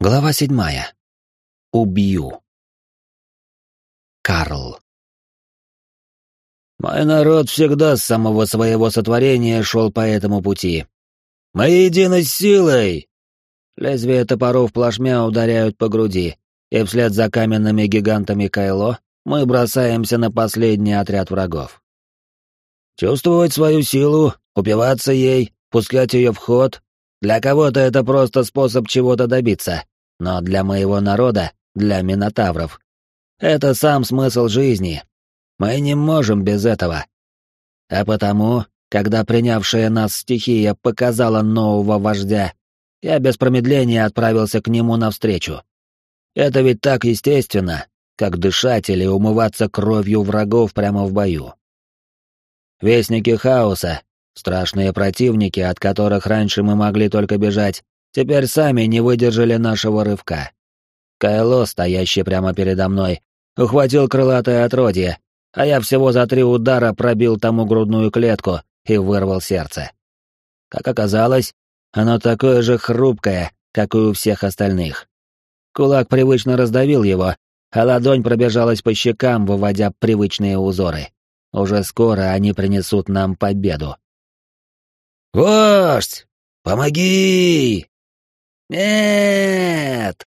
Глава седьмая. Убью. Карл. Мой народ всегда с самого своего сотворения шел по этому пути. Мы едины силой! Лезвия топоров плашмя ударяют по груди, и вслед за каменными гигантами Кайло мы бросаемся на последний отряд врагов. Чувствовать свою силу, упиваться ей, пускать ее в ход для кого-то это просто способ чего-то добиться, но для моего народа, для минотавров, это сам смысл жизни. Мы не можем без этого. А потому, когда принявшая нас стихия показала нового вождя, я без промедления отправился к нему навстречу. Это ведь так естественно, как дышать или умываться кровью врагов прямо в бою. Вестники хаоса Страшные противники, от которых раньше мы могли только бежать, теперь сами не выдержали нашего рывка. Кайло, стоящий прямо передо мной, ухватил крылатое отродье, а я всего за три удара пробил тому грудную клетку и вырвал сердце. Как оказалось, оно такое же хрупкое, как и у всех остальных. Кулак привычно раздавил его, а ладонь пробежалась по щекам, выводя привычные узоры. Уже скоро они принесут нам победу. «Вождь! Помоги!» «Нет!»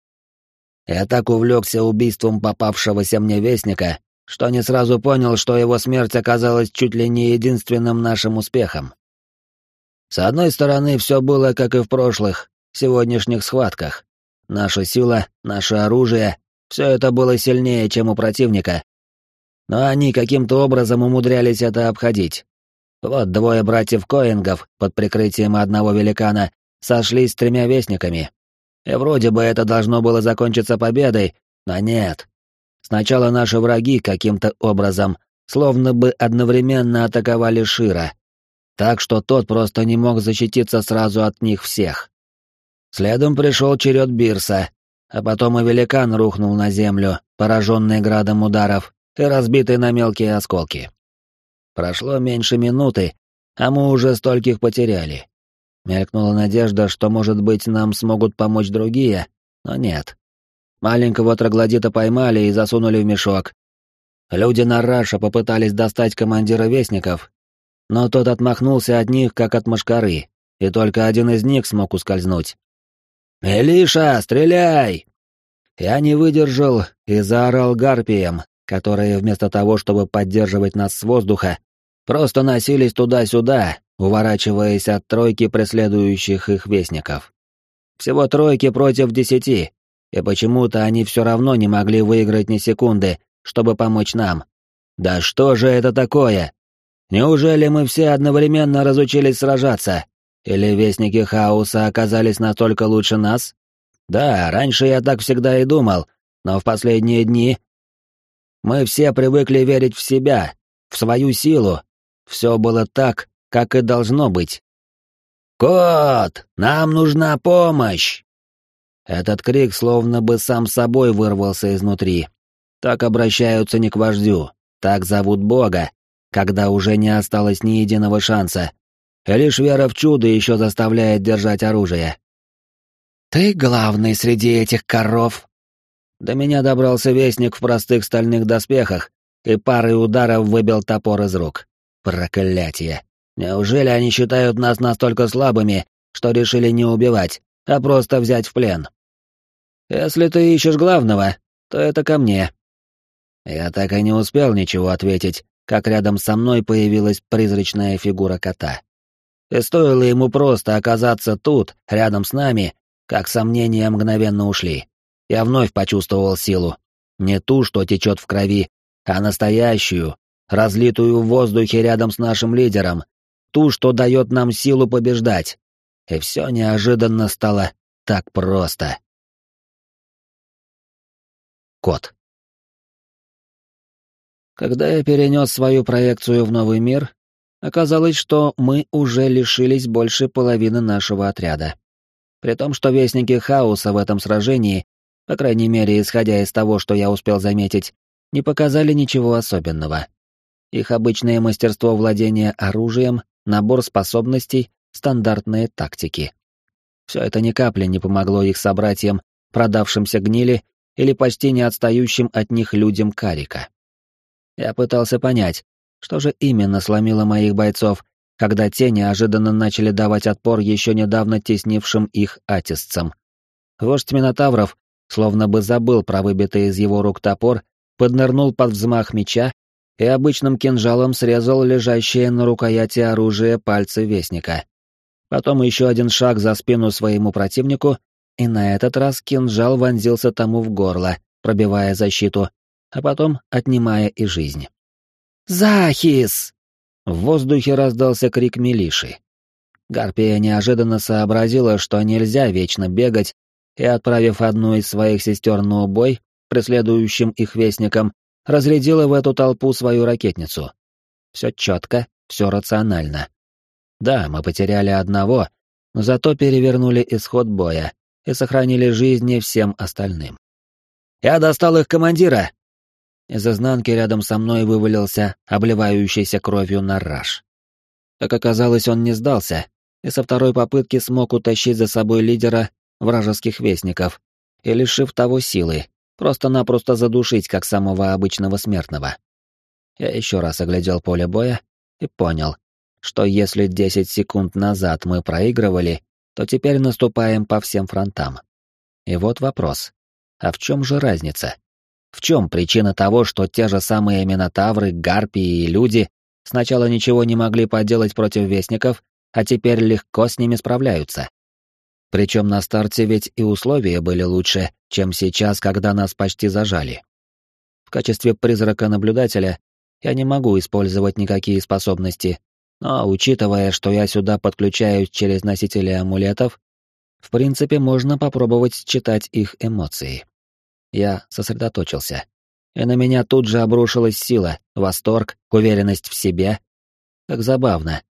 Я так увлекся убийством попавшегося мне вестника, что не сразу понял, что его смерть оказалась чуть ли не единственным нашим успехом. С одной стороны, все было как и в прошлых, сегодняшних схватках. Наша сила, наше оружие — все это было сильнее, чем у противника. Но они каким-то образом умудрялись это обходить. Вот двое братьев Коингов под прикрытием одного великана сошлись с тремя вестниками. И вроде бы это должно было закончиться победой, но нет. Сначала наши враги каким-то образом, словно бы одновременно атаковали Шира, так что тот просто не мог защититься сразу от них всех. Следом пришел черед Бирса, а потом и великан рухнул на землю, пораженный градом ударов и разбитый на мелкие осколки. Прошло меньше минуты, а мы уже стольких потеряли. Мелькнула надежда, что, может быть, нам смогут помочь другие, но нет. Маленького троглодита поймали и засунули в мешок. Люди на Раша попытались достать командира Вестников, но тот отмахнулся от них, как от мошкары, и только один из них смог ускользнуть. «Элиша, стреляй!» Я не выдержал и заорал гарпием, которые вместо того, чтобы поддерживать нас с воздуха, просто носились туда-сюда, уворачиваясь от тройки преследующих их вестников. Всего тройки против десяти, и почему-то они все равно не могли выиграть ни секунды, чтобы помочь нам. Да что же это такое? Неужели мы все одновременно разучились сражаться? Или вестники хаоса оказались настолько лучше нас? Да, раньше я так всегда и думал, но в последние дни мы все привыкли верить в себя, в свою силу, все было так, как и должно быть. «Кот, нам нужна помощь!» Этот крик словно бы сам собой вырвался изнутри. Так обращаются не к вождю, так зовут Бога, когда уже не осталось ни единого шанса. И лишь вера в чудо еще заставляет держать оружие. «Ты главный среди этих коров!» До меня добрался вестник в простых стальных доспехах и парой ударов выбил топор из рук. Проклятие! Неужели они считают нас настолько слабыми, что решили не убивать, а просто взять в плен? Если ты ищешь главного, то это ко мне. Я так и не успел ничего ответить, как рядом со мной появилась призрачная фигура кота. И стоило ему просто оказаться тут, рядом с нами, как сомнения мгновенно ушли. Я вновь почувствовал силу. Не ту, что течет в крови, а настоящую, разлитую в воздухе рядом с нашим лидером, ту, что дает нам силу побеждать. И все неожиданно стало так просто. Кот. Когда я перенес свою проекцию в новый мир, оказалось, что мы уже лишились больше половины нашего отряда. При том, что вестники хаоса в этом сражении, по крайней мере, исходя из того, что я успел заметить, не показали ничего особенного. Их обычное мастерство владения оружием, набор способностей, стандартные тактики. Все это ни капли не помогло их собратьям продавшимся гнили или почти не отстающим от них людям Карика. Я пытался понять, что же именно сломило моих бойцов, когда те неожиданно начали давать отпор еще недавно теснившим их атисцам. Вождь Минотавров, словно бы забыл про выбитый из его рук топор, поднырнул под взмах меча и обычным кинжалом срезал лежащее на рукояти оружие пальцы Вестника. Потом еще один шаг за спину своему противнику, и на этот раз кинжал вонзился тому в горло, пробивая защиту, а потом отнимая и жизнь. «Захис!» В воздухе раздался крик Милиши. Гарпия неожиданно сообразила, что нельзя вечно бегать, и, отправив одну из своих сестер на убой, преследующим их вестникам, разрядила в эту толпу свою ракетницу. Все четко, все рационально. Да, мы потеряли одного, но зато перевернули исход боя и сохранили жизни всем остальным. «Я достал их командира!» Из изнанки рядом со мной вывалился обливающийся кровью нараж. Как оказалось, он не сдался, и со второй попытки смог утащить за собой лидера вражеских вестников и, лишив того силы, просто-напросто задушить как самого обычного смертного. Я еще раз оглядел поле боя и понял, что если 10 секунд назад мы проигрывали, то теперь наступаем по всем фронтам. И вот вопрос. А в чем же разница? В чем причина того, что те же самые Минотавры, Гарпии и люди сначала ничего не могли поделать против Вестников, а теперь легко с ними справляются? Причем на старте ведь и условия были лучше, чем сейчас, когда нас почти зажали. В качестве призрака-наблюдателя я не могу использовать никакие способности, но, учитывая, что я сюда подключаюсь через носители амулетов, в принципе, можно попробовать читать их эмоции. Я сосредоточился. И на меня тут же обрушилась сила, восторг, уверенность в себе. Как забавно.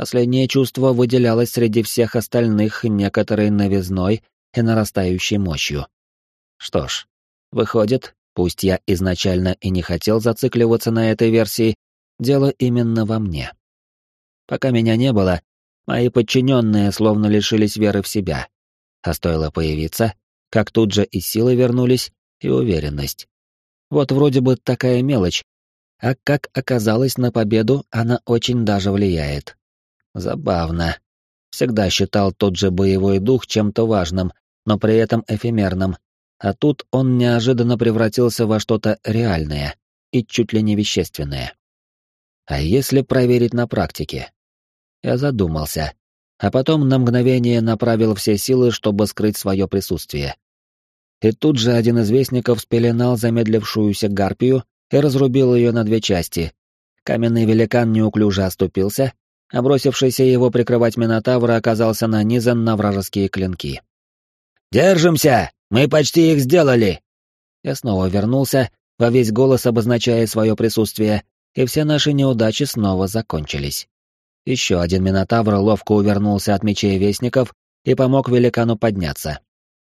Последнее чувство выделялось среди всех остальных некоторой новизной и нарастающей мощью. Что ж, выходит, пусть я изначально и не хотел зацикливаться на этой версии, дело именно во мне. Пока меня не было, мои подчиненные словно лишились веры в себя. А стоило появиться, как тут же и силы вернулись, и уверенность. Вот вроде бы такая мелочь, а как оказалось на победу, она очень даже влияет. Забавно. Всегда считал тот же боевой дух чем-то важным, но при этом эфемерным, а тут он неожиданно превратился во что-то реальное и чуть ли не вещественное. А если проверить на практике? Я задумался, а потом на мгновение направил все силы, чтобы скрыть свое присутствие. И тут же один из вестников спеленал замедлившуюся гарпию и разрубил ее на две части. Каменный великан неуклюже оступился, а бросившийся его прикрывать Минотавра оказался нанизан на вражеские клинки. «Держимся! Мы почти их сделали!» Я снова вернулся, во весь голос обозначая свое присутствие, и все наши неудачи снова закончились. Еще один Минотавр ловко увернулся от мечей вестников и помог великану подняться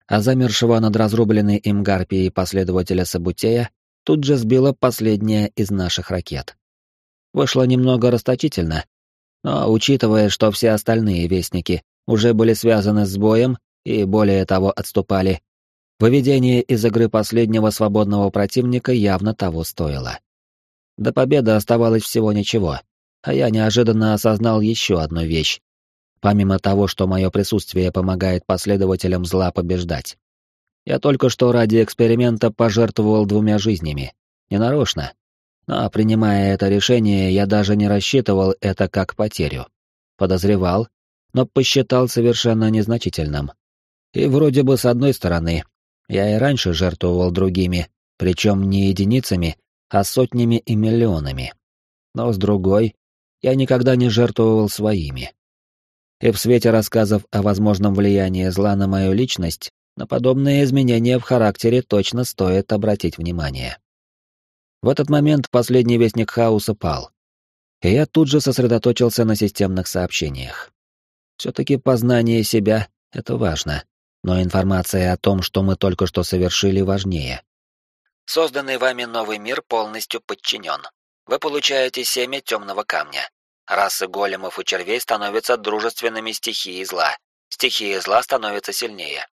а замершего над разрубленной им гарпией последователя Сабутея тут же сбила последняя из наших ракет. Вышло немного расточительно, но учитывая, что все остальные вестники уже были связаны с боем и более того отступали, выведение из игры последнего свободного противника явно того стоило. До победы оставалось всего ничего, а я неожиданно осознал еще одну вещь, помимо того, что мое присутствие помогает последователям зла побеждать. Я только что ради эксперимента пожертвовал двумя жизнями. Ненарочно. Но, принимая это решение, я даже не рассчитывал это как потерю. Подозревал, но посчитал совершенно незначительным. И вроде бы с одной стороны, я и раньше жертвовал другими, причем не единицами, а сотнями и миллионами. Но с другой, я никогда не жертвовал своими и в свете рассказов о возможном влиянии зла на мою личность, на подобные изменения в характере точно стоит обратить внимание. В этот момент последний вестник хаоса пал, и я тут же сосредоточился на системных сообщениях. Все-таки познание себя — это важно, но информация о том, что мы только что совершили, важнее. Созданный вами новый мир полностью подчинен. Вы получаете семя темного камня. Расы големов и червей становятся дружественными стихией зла. Стихия зла становится сильнее.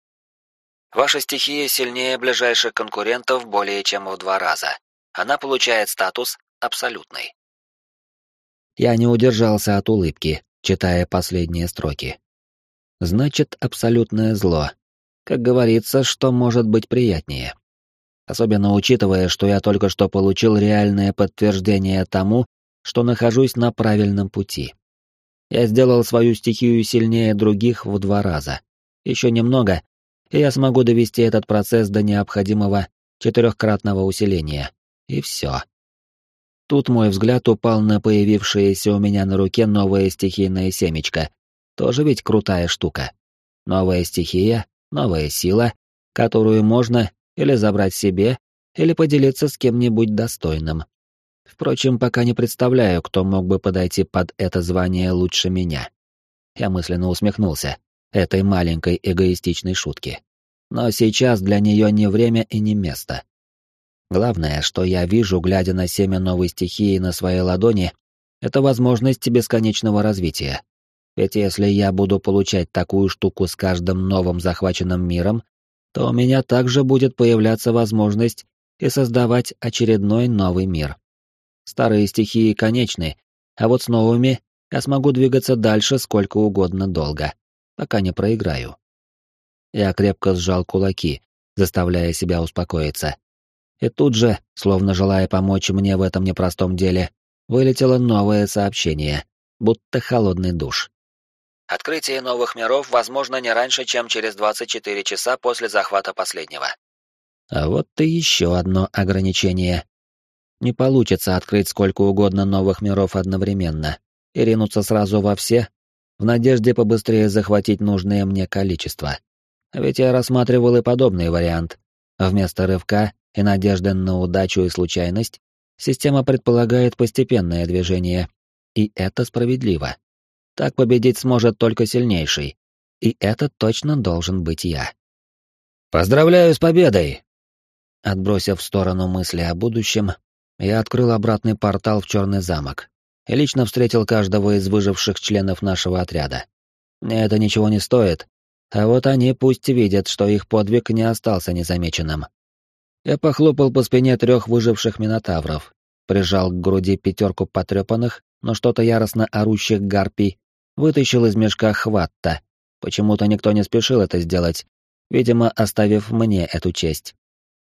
Ваша стихия сильнее ближайших конкурентов более чем в два раза. Она получает статус абсолютный. Я не удержался от улыбки, читая последние строки. Значит, абсолютное зло. Как говорится, что может быть приятнее. Особенно учитывая, что я только что получил реальное подтверждение тому, что нахожусь на правильном пути. Я сделал свою стихию сильнее других в два раза. Еще немного, и я смогу довести этот процесс до необходимого четырехкратного усиления. И все. Тут мой взгляд упал на появившееся у меня на руке новое стихийное семечко. Тоже ведь крутая штука. Новая стихия, новая сила, которую можно или забрать себе, или поделиться с кем-нибудь достойным. Впрочем, пока не представляю, кто мог бы подойти под это звание лучше меня. Я мысленно усмехнулся этой маленькой эгоистичной шутки. Но сейчас для нее не время и не место. Главное, что я вижу, глядя на семя новой стихии на своей ладони, это возможность бесконечного развития. Ведь если я буду получать такую штуку с каждым новым захваченным миром, то у меня также будет появляться возможность и создавать очередной новый мир. Старые стихии конечны, а вот с новыми я смогу двигаться дальше сколько угодно долго, пока не проиграю. Я крепко сжал кулаки, заставляя себя успокоиться. И тут же, словно желая помочь мне в этом непростом деле, вылетело новое сообщение, будто холодный душ. Открытие новых миров возможно не раньше, чем через 24 часа после захвата последнего. А вот и еще одно ограничение. Не получится открыть сколько угодно новых миров одновременно и ринуться сразу во все, в надежде побыстрее захватить нужное мне количество. Ведь я рассматривал и подобный вариант. Вместо рывка и надежды на удачу и случайность, система предполагает постепенное движение. И это справедливо. Так победить сможет только сильнейший. И это точно должен быть я. «Поздравляю с победой!» Отбросив в сторону мысли о будущем, я открыл обратный портал в Черный замок и лично встретил каждого из выживших членов нашего отряда. Это ничего не стоит, а вот они пусть видят, что их подвиг не остался незамеченным. Я похлопал по спине трех выживших минотавров, прижал к груди пятерку потрепанных, но что-то яростно орущих гарпий, вытащил из мешка хватта. Почему-то никто не спешил это сделать, видимо, оставив мне эту честь.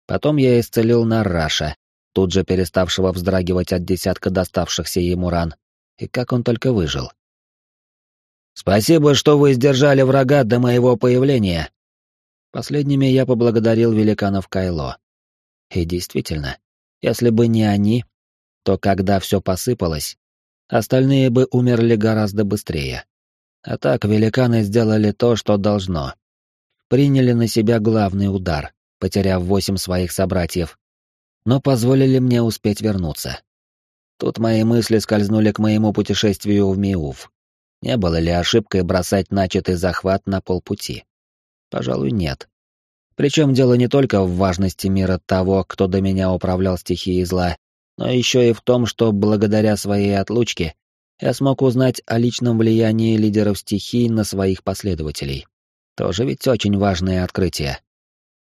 Потом я исцелил Нараша, тут же переставшего вздрагивать от десятка доставшихся ему ран. И как он только выжил. «Спасибо, что вы сдержали врага до моего появления!» Последними я поблагодарил великанов Кайло. И действительно, если бы не они, то когда все посыпалось, остальные бы умерли гораздо быстрее. А так великаны сделали то, что должно. Приняли на себя главный удар, потеряв восемь своих собратьев, но позволили мне успеть вернуться. Тут мои мысли скользнули к моему путешествию в Миув. Не было ли ошибкой бросать начатый захват на полпути? Пожалуй, нет. Причем дело не только в важности мира того, кто до меня управлял стихией зла, но еще и в том, что благодаря своей отлучке я смог узнать о личном влиянии лидеров стихий на своих последователей. Тоже ведь очень важное открытие.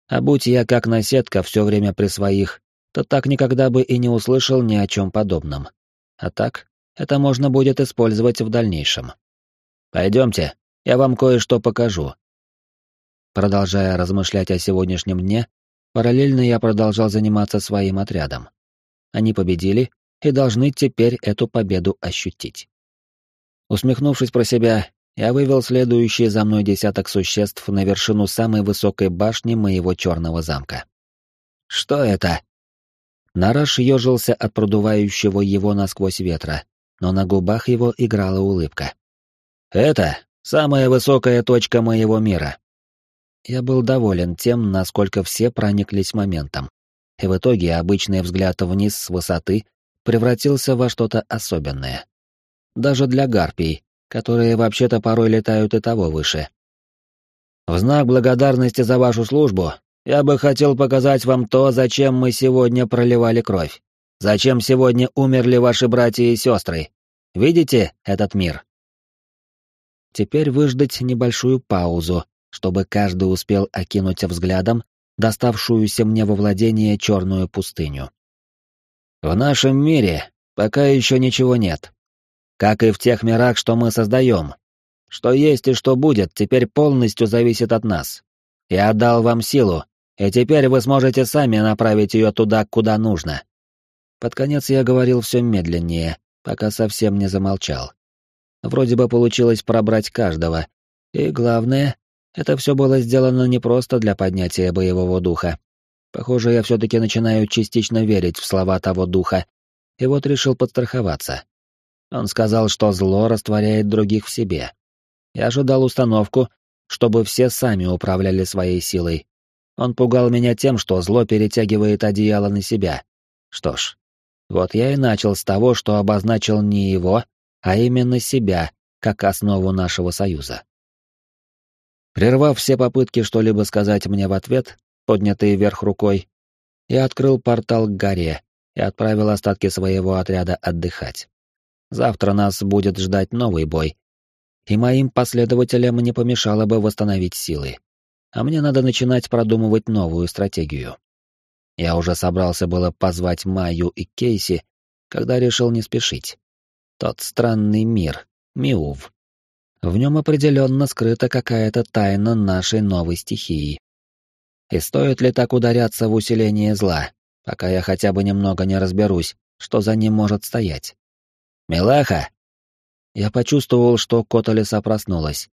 А будь я как наседка все время при своих, то так никогда бы и не услышал ни о чем подобном. А так, это можно будет использовать в дальнейшем. Пойдемте, я вам кое-что покажу. Продолжая размышлять о сегодняшнем дне, параллельно я продолжал заниматься своим отрядом. Они победили и должны теперь эту победу ощутить. Усмехнувшись про себя, я вывел следующий за мной десяток существ на вершину самой высокой башни моего черного замка. «Что это?» Нараш ежился от продувающего его насквозь ветра, но на губах его играла улыбка. «Это самая высокая точка моего мира». Я был доволен тем, насколько все прониклись моментом. И в итоге обычный взгляд вниз с высоты превратился во что-то особенное. Даже для гарпий, которые вообще-то порой летают и того выше. В знак благодарности за вашу службу я бы хотел показать вам то, зачем мы сегодня проливали кровь. Зачем сегодня умерли ваши братья и сестры. Видите этот мир? Теперь выждать небольшую паузу, чтобы каждый успел окинуть взглядом доставшуюся мне во владение черную пустыню. В нашем мире пока еще ничего нет. Как и в тех мирах, что мы создаем. Что есть и что будет, теперь полностью зависит от нас. Я отдал вам силу, и теперь вы сможете сами направить ее туда, куда нужно. Под конец я говорил все медленнее, пока совсем не замолчал. Вроде бы получилось пробрать каждого. И главное, это все было сделано не просто для поднятия боевого духа. Похоже, я все-таки начинаю частично верить в слова того духа, и вот решил подстраховаться. Он сказал, что зло растворяет других в себе. Я ожидал установку, чтобы все сами управляли своей силой. Он пугал меня тем, что зло перетягивает одеяло на себя. Что ж, вот я и начал с того, что обозначил не его, а именно себя, как основу нашего союза. Прервав все попытки что-либо сказать мне в ответ, поднятые вверх рукой, я открыл портал к горе и отправил остатки своего отряда отдыхать. Завтра нас будет ждать новый бой, и моим последователям не помешало бы восстановить силы. А мне надо начинать продумывать новую стратегию. Я уже собрался было позвать Майю и Кейси, когда решил не спешить. Тот странный мир, Миув. В нем определенно скрыта какая-то тайна нашей новой стихии. И стоит ли так ударяться в усиление зла, пока я хотя бы немного не разберусь, что за ним может стоять? «Милаха!» Я почувствовал, что Котолеса проснулась,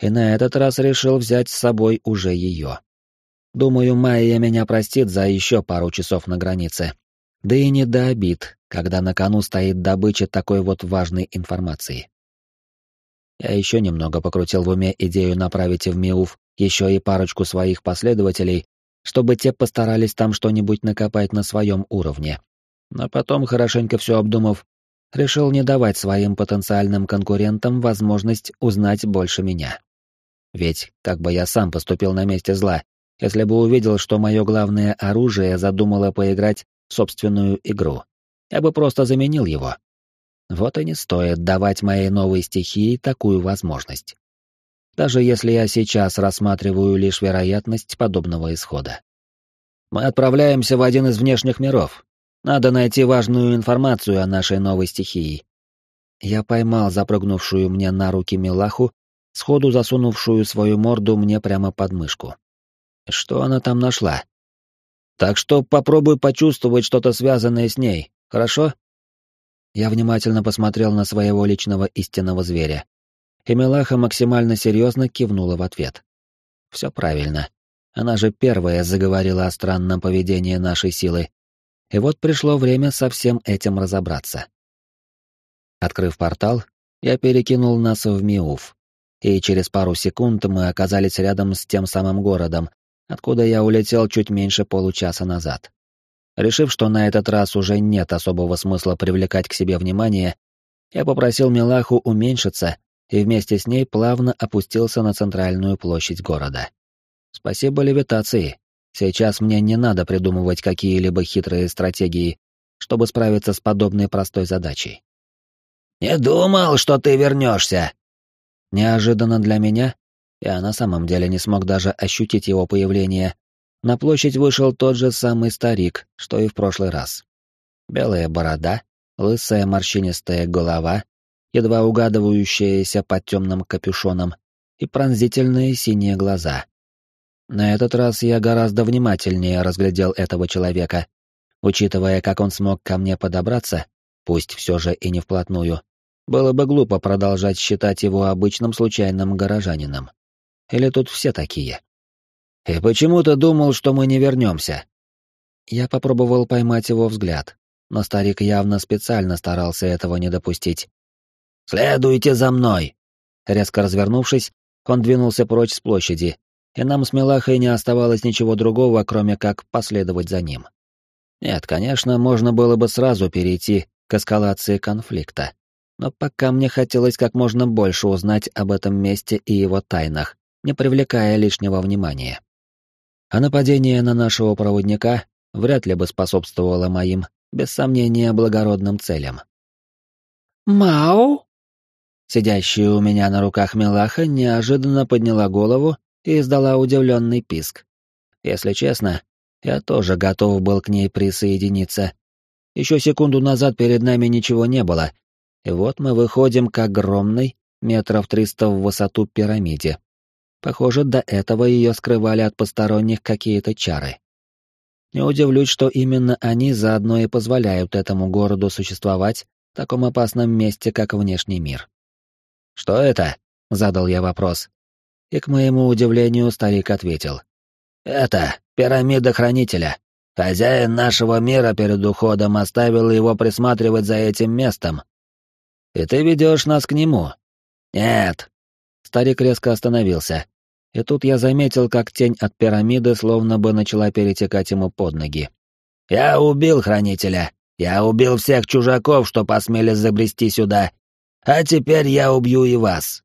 и на этот раз решил взять с собой уже ее. Думаю, Майя меня простит за еще пару часов на границе. Да и не до обид, когда на кону стоит добыча такой вот важной информации. Я еще немного покрутил в уме идею направить в Миуф еще и парочку своих последователей, чтобы те постарались там что-нибудь накопать на своем уровне. Но потом, хорошенько все обдумав, решил не давать своим потенциальным конкурентам возможность узнать больше меня. Ведь как бы я сам поступил на месте зла, если бы увидел, что мое главное оружие задумало поиграть в собственную игру. Я бы просто заменил его. Вот и не стоит давать моей новой стихии такую возможность. Даже если я сейчас рассматриваю лишь вероятность подобного исхода. Мы отправляемся в один из внешних миров. Надо найти важную информацию о нашей новой стихии. Я поймал запрыгнувшую мне на руки милаху, сходу засунувшую свою морду мне прямо под мышку. Что она там нашла? Так что попробуй почувствовать что-то связанное с ней, хорошо? Я внимательно посмотрел на своего личного истинного зверя. И Мелаха максимально серьезно кивнула в ответ. Все правильно. Она же первая заговорила о странном поведении нашей силы. И вот пришло время со всем этим разобраться. Открыв портал, я перекинул нас в Миуф. И через пару секунд мы оказались рядом с тем самым городом, откуда я улетел чуть меньше получаса назад. Решив, что на этот раз уже нет особого смысла привлекать к себе внимание, я попросил Милаху уменьшиться и вместе с ней плавно опустился на центральную площадь города. Спасибо левитации. Сейчас мне не надо придумывать какие-либо хитрые стратегии, чтобы справиться с подобной простой задачей. «Не думал, что ты вернешься!» Неожиданно для меня, я на самом деле не смог даже ощутить его появление, на площадь вышел тот же самый старик, что и в прошлый раз. Белая борода, лысая морщинистая голова, едва угадывающаяся под темным капюшоном, и пронзительные синие глаза. На этот раз я гораздо внимательнее разглядел этого человека, учитывая, как он смог ко мне подобраться, пусть все же и не вплотную, было бы глупо продолжать считать его обычным случайным горожанином. Или тут все такие? И почему-то думал, что мы не вернемся. Я попробовал поймать его взгляд, но старик явно специально старался этого не допустить. «Следуйте за мной!» Резко развернувшись, он двинулся прочь с площади, и нам с Милахой не оставалось ничего другого, кроме как последовать за ним. Нет, конечно, можно было бы сразу перейти к эскалации конфликта, но пока мне хотелось как можно больше узнать об этом месте и его тайнах, не привлекая лишнего внимания а нападение на нашего проводника вряд ли бы способствовало моим, без сомнения, благородным целям. «Мау?» Сидящая у меня на руках Милаха неожиданно подняла голову и издала удивленный писк. Если честно, я тоже готов был к ней присоединиться. Еще секунду назад перед нами ничего не было, и вот мы выходим к огромной, метров триста в высоту пирамиде. Похоже, до этого ее скрывали от посторонних какие-то чары. Не удивлюсь, что именно они заодно и позволяют этому городу существовать в таком опасном месте, как внешний мир. «Что это?» — задал я вопрос. И, к моему удивлению, старик ответил. «Это пирамида Хранителя. Хозяин нашего мира перед уходом оставил его присматривать за этим местом. И ты ведешь нас к нему?» «Нет». Старик резко остановился, и тут я заметил, как тень от пирамиды словно бы начала перетекать ему под ноги. «Я убил хранителя. Я убил всех чужаков, что посмели забрести сюда. А теперь я убью и вас.